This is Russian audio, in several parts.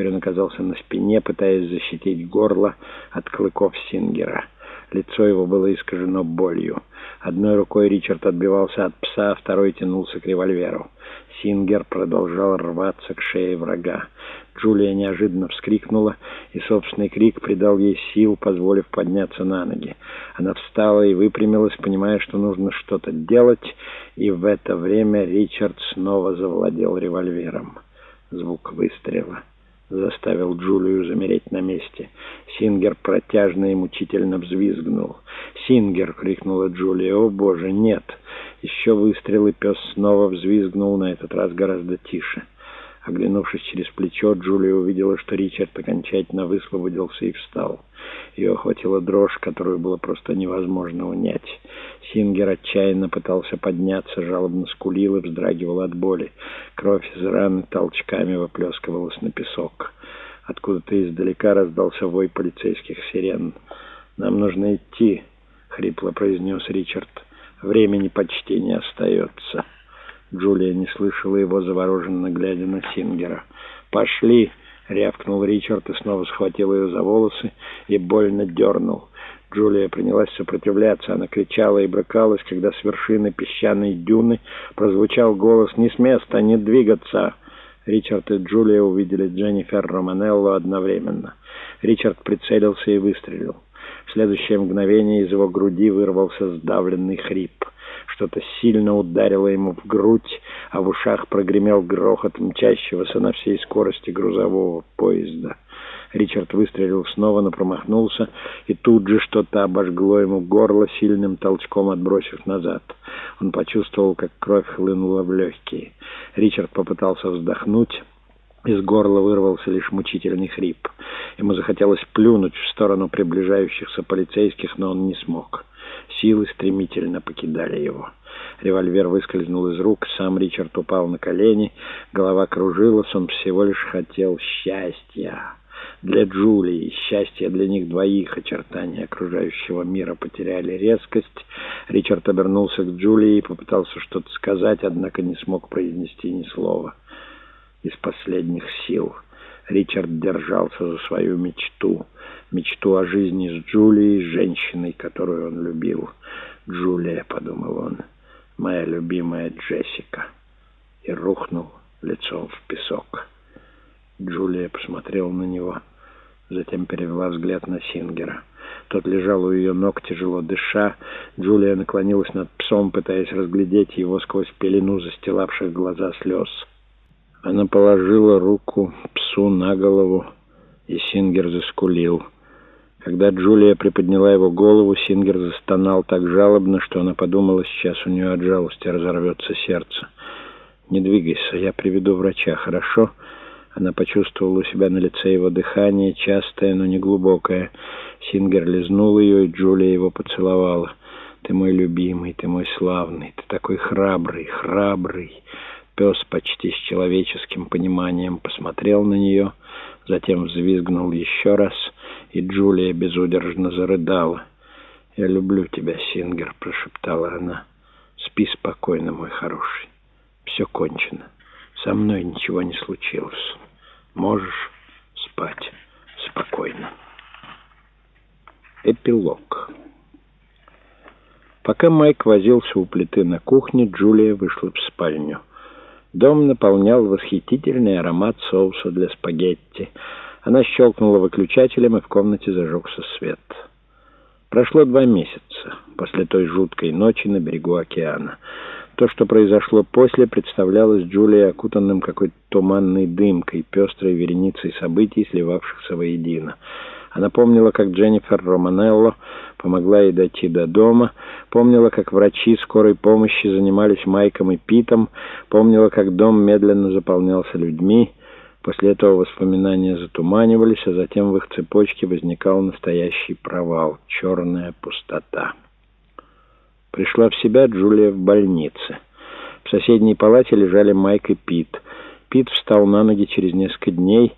Теперь он оказался на спине, пытаясь защитить горло от клыков Сингера. Лицо его было искажено болью. Одной рукой Ричард отбивался от пса, а второй тянулся к револьверу. Сингер продолжал рваться к шее врага. Джулия неожиданно вскрикнула, и собственный крик придал ей сил, позволив подняться на ноги. Она встала и выпрямилась, понимая, что нужно что-то делать, и в это время Ричард снова завладел револьвером. Звук выстрела заставил Джулию замереть на месте. Сингер протяжно и мучительно взвизгнул. «Сингер!» — крикнула Джулия. «О, Боже, нет!» Еще выстрел, и пес снова взвизгнул, на этот раз гораздо тише. Оглянувшись через плечо, Джулия увидела, что Ричард окончательно высвободился и встал. Ее охватила дрожь, которую было просто невозможно унять. Сингер отчаянно пытался подняться, жалобно скулил и вздрагивал от боли. Кровь из раны толчками выплескивалась на песок. Откуда-то издалека раздался вой полицейских сирен. «Нам нужно идти», — хрипло произнес Ричард. «Времени почти не остается». Джулия не слышала его, завороженно глядя на Сингера. «Пошли!» — рявкнул Ричард и снова схватил ее за волосы и больно дернул. Джулия принялась сопротивляться. Она кричала и брыкалась, когда с вершины песчаной дюны прозвучал голос «Не с места, не двигаться!» Ричард и Джулия увидели Дженнифер Романелло одновременно. Ричард прицелился и выстрелил. В следующее мгновение из его груди вырвался сдавленный хрип. Что-то сильно ударило ему в грудь, а в ушах прогремел грохот мчащегося на всей скорости грузового поезда. Ричард выстрелил снова, но промахнулся, и тут же что-то обожгло ему горло, сильным толчком отбросив назад. Он почувствовал, как кровь хлынула в легкие. Ричард попытался вздохнуть. Из горла вырвался лишь мучительный хрип. Ему захотелось плюнуть в сторону приближающихся полицейских, но он не смог. Силы стремительно покидали его. Револьвер выскользнул из рук, сам Ричард упал на колени, голова кружилась, он всего лишь хотел счастья. Для Джулии счастья для них двоих очертания окружающего мира потеряли резкость. Ричард обернулся к Джулии и попытался что-то сказать, однако не смог произнести ни слова. Из последних сил Ричард держался за свою мечту — мечту о жизни с Джулией, женщиной, которую он любил. «Джулия», — подумал он, — «моя любимая Джессика». И рухнул лицом в песок. Джулия посмотрела на него, затем перевела взгляд на Сингера. Тот лежал у ее ног, тяжело дыша. Джулия наклонилась над псом, пытаясь разглядеть его сквозь пелену застилавших глаза слез. Она положила руку псу на голову, и Сингер заскулил. Когда Джулия приподняла его голову, Сингер застонал так жалобно, что она подумала, сейчас у нее от жалости разорвется сердце. «Не двигайся, я приведу врача, хорошо?» Она почувствовала у себя на лице его дыхание, частое, но не глубокое. Сингер лизнул ее, и Джулия его поцеловала. «Ты мой любимый, ты мой славный, ты такой храбрый, храбрый!» Пес почти с человеческим пониманием посмотрел на нее, затем взвизгнул еще раз — и Джулия безудержно зарыдала. «Я люблю тебя, Сингер», — прошептала она. «Спи спокойно, мой хороший. Все кончено. Со мной ничего не случилось. Можешь спать спокойно». Эпилог. Пока Майк возился у плиты на кухне, Джулия вышла в спальню. Дом наполнял восхитительный аромат соуса для спагетти — она щелкнула выключателем, и в комнате зажегся свет. Прошло два месяца после той жуткой ночи на берегу океана. То, что произошло после, представлялось Джулии окутанным какой-то туманной дымкой, пестрой вереницей событий, сливавшихся воедино. Она помнила, как Дженнифер Романелло помогла ей дойти до дома, помнила, как врачи скорой помощи занимались Майком и Питом, помнила, как дом медленно заполнялся людьми, После этого воспоминания затуманивались, а затем в их цепочке возникал настоящий провал, черная пустота. Пришла в себя Джулия в больнице. В соседней палате лежали Майк и Пит. Пит встал на ноги через несколько дней,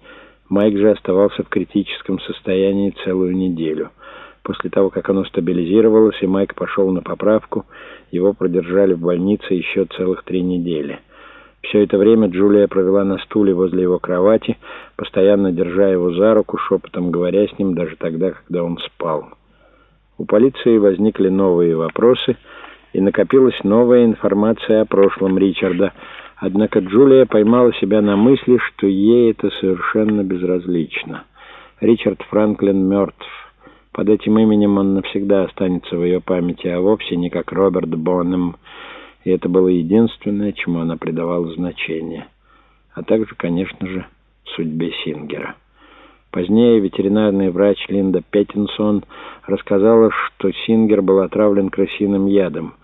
Майк же оставался в критическом состоянии целую неделю. После того, как оно стабилизировалось, и Майк пошел на поправку, его продержали в больнице еще целых три недели. Все это время Джулия провела на стуле возле его кровати, постоянно держа его за руку, шепотом говоря с ним даже тогда, когда он спал. У полиции возникли новые вопросы, и накопилась новая информация о прошлом Ричарда. Однако Джулия поймала себя на мысли, что ей это совершенно безразлично. Ричард Франклин мертв. Под этим именем он навсегда останется в ее памяти, а вовсе не как Роберт Боннем. И это было единственное, чему она придавала значение. А также, конечно же, судьбе Сингера. Позднее ветеринарный врач Линда Петтинсон рассказала, что Сингер был отравлен крысиным ядом,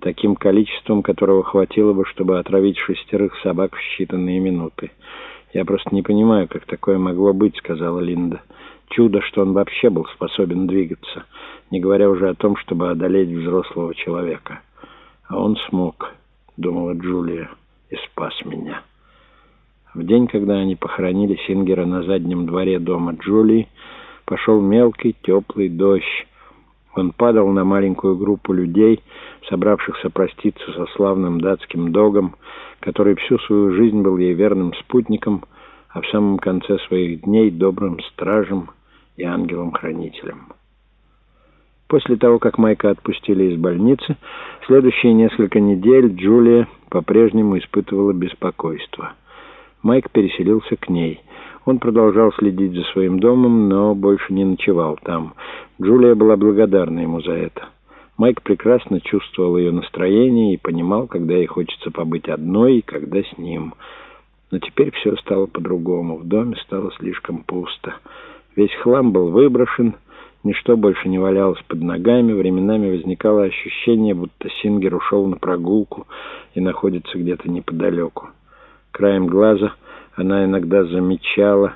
таким количеством, которого хватило бы, чтобы отравить шестерых собак в считанные минуты. «Я просто не понимаю, как такое могло быть», — сказала Линда. «Чудо, что он вообще был способен двигаться, не говоря уже о том, чтобы одолеть взрослого человека». «А он смог», — думала Джулия, — «и спас меня». В день, когда они похоронили Сингера на заднем дворе дома Джулии, пошел мелкий теплый дождь. Он падал на маленькую группу людей, собравшихся проститься со славным датским догом, который всю свою жизнь был ей верным спутником, а в самом конце своих дней добрым стражем и ангелом-хранителем. После того, как Майка отпустили из больницы, следующие несколько недель Джулия по-прежнему испытывала беспокойство – Майк переселился к ней. Он продолжал следить за своим домом, но больше не ночевал там. Джулия была благодарна ему за это. Майк прекрасно чувствовал ее настроение и понимал, когда ей хочется побыть одной и когда с ним. Но теперь все стало по-другому. В доме стало слишком пусто. Весь хлам был выброшен, ничто больше не валялось под ногами. Временами возникало ощущение, будто Сингер ушел на прогулку и находится где-то неподалеку. Краем глаза она иногда замечала,